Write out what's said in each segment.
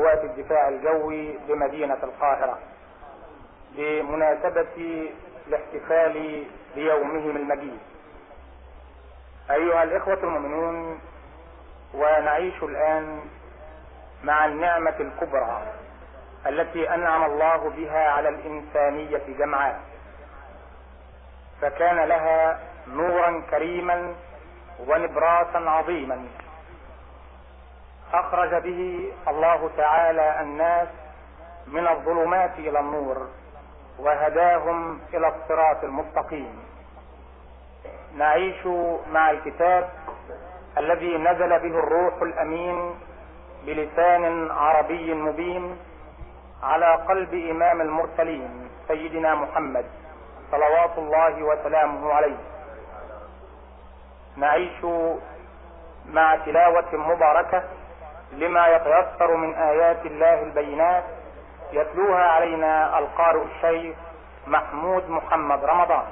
قوات الدفاع الجوي بمدينة القاهرة. بمناسبة الاحتفال بيومهم المجيد أيها الإخوة المؤمنون، ونعيش الآن مع النعمة الكبرى التي أنعم الله بها على الإنسانية جمعاء فكان لها نورا كريما ونبراسا عظيما. اخرج به الله تعالى الناس من الظلمات الى النور وهداهم الى الصراط المستقيم. نعيش مع الكتاب الذي نزل به الروح الامين بلسان عربي مبين على قلب امام المرسلين سيدنا محمد صلوات الله وسلامه عليه. نعيش مع تلاوة مباركة لما يتيسر من آيات الله البينات يتلوها علينا القارئ الشيخ محمود محمد رمضان.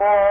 کو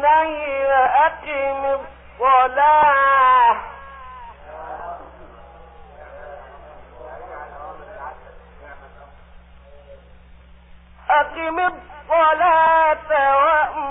بني أقم الصلاة أقم الصلاة وأمر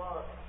يا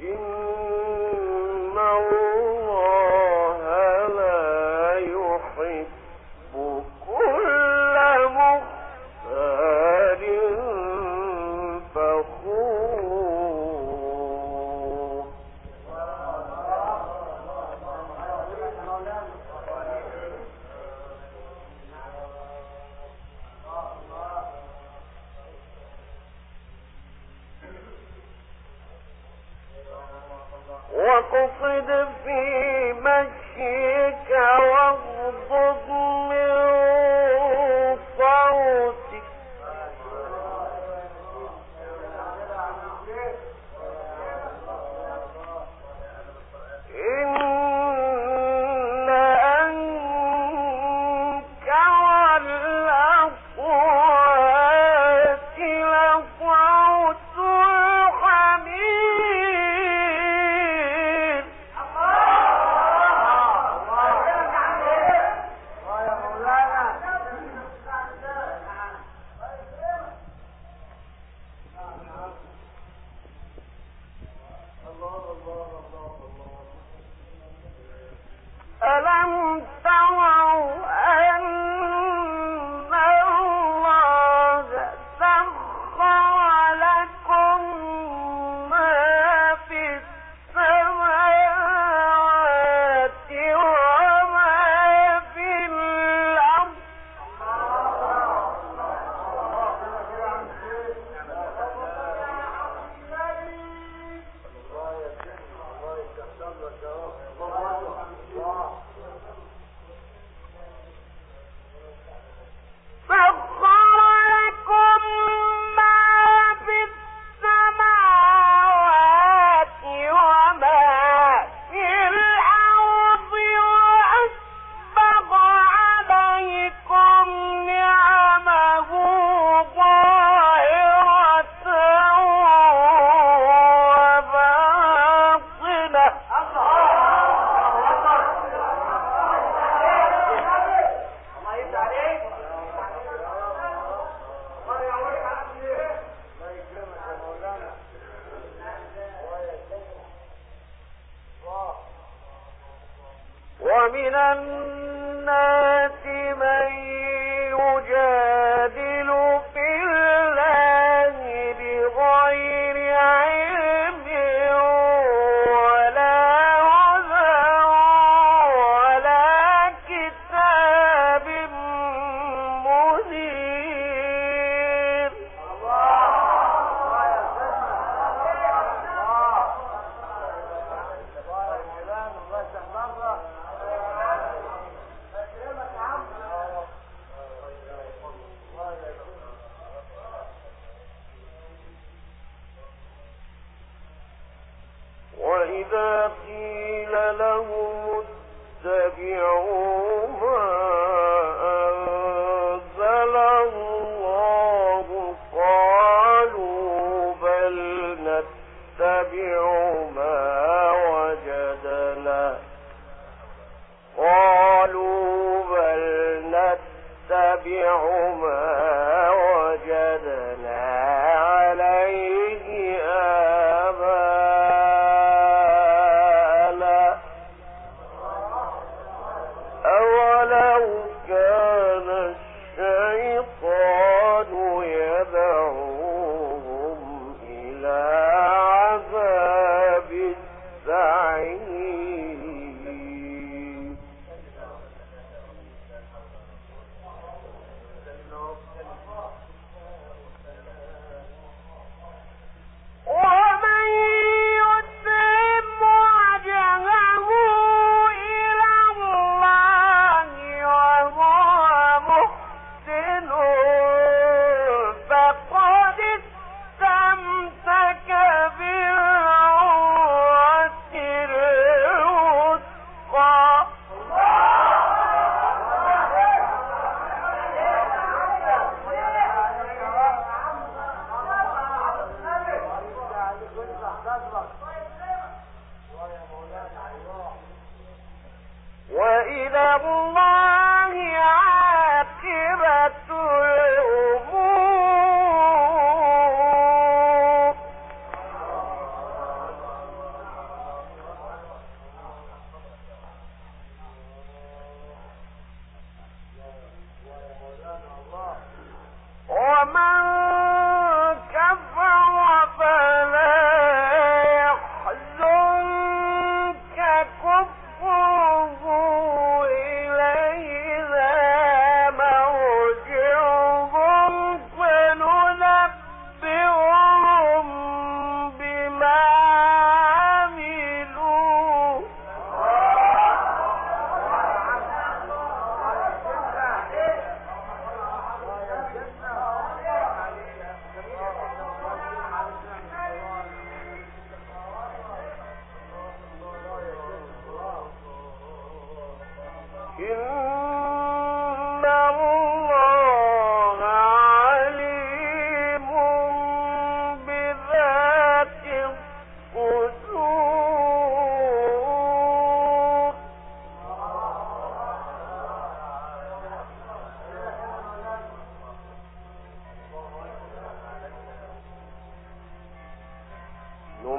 إن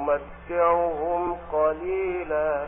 نمتعهم قليلا.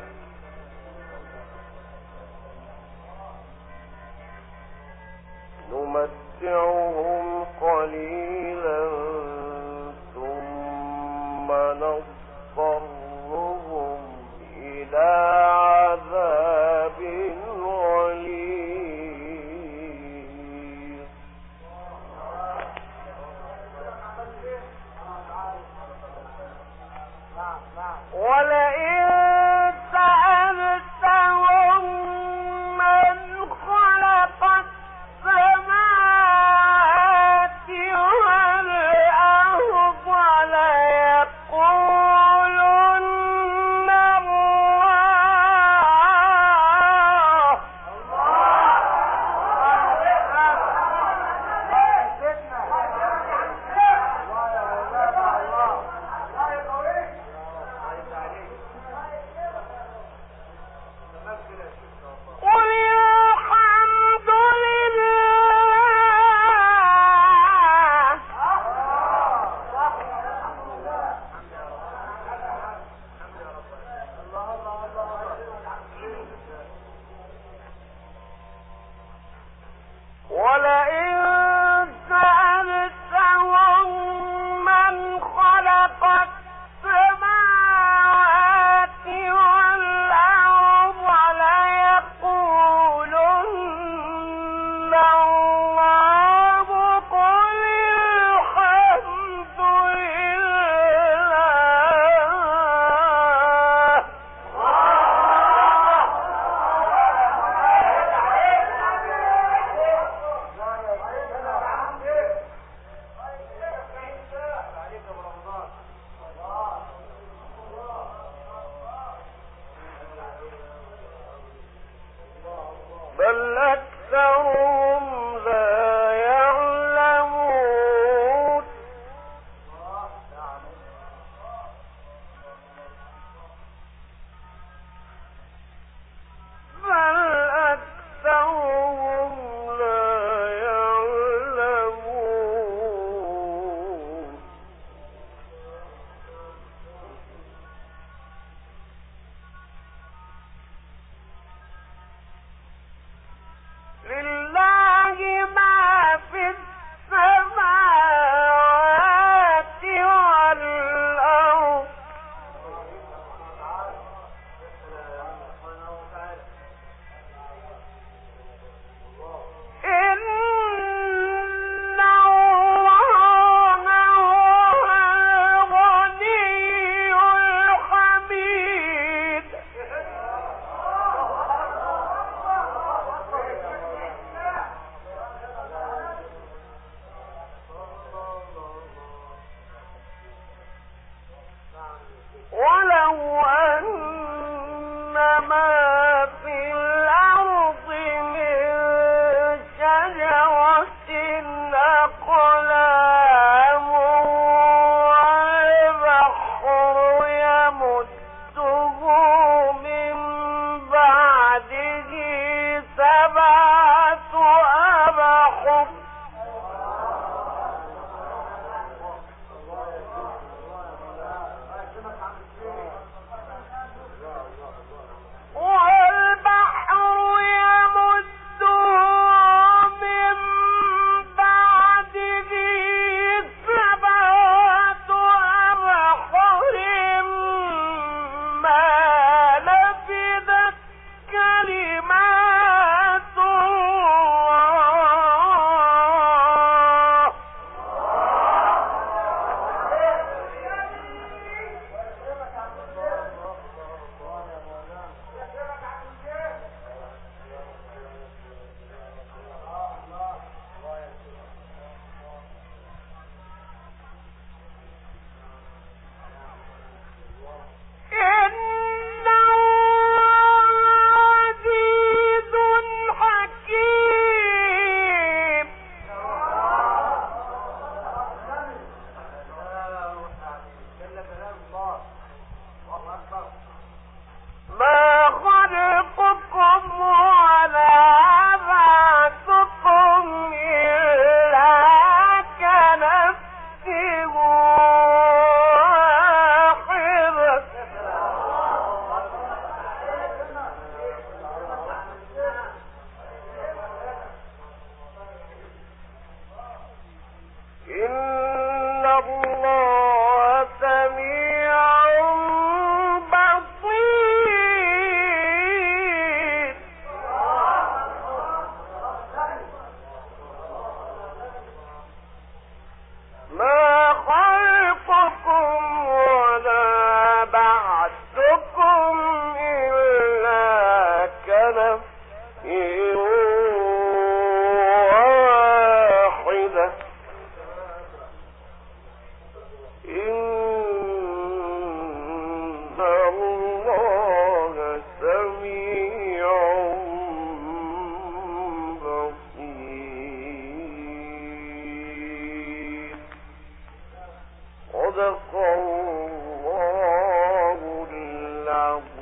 صدق الله العظيم.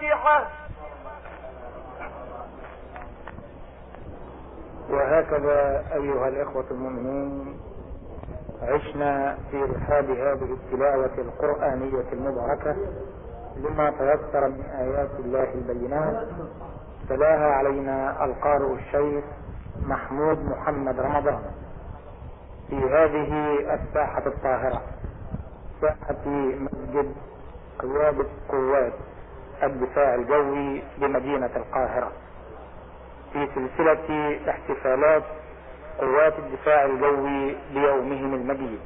الفاتحة. وهكذا أيها الأخوة المؤمنون عشنا في رحاب هذه التلاوة القرآنية المباركة. لما تيسر من آيات الله البينات، تلاها علينا القارئ الشيخ محمود محمد رمضان في هذه الساحة الطاهرة، ساحة مسجد قيادة قوات الدفاع الجوي بمدينة القاهرة، في سلسلة احتفالات قوات الدفاع الجوي بيومهم المجيد.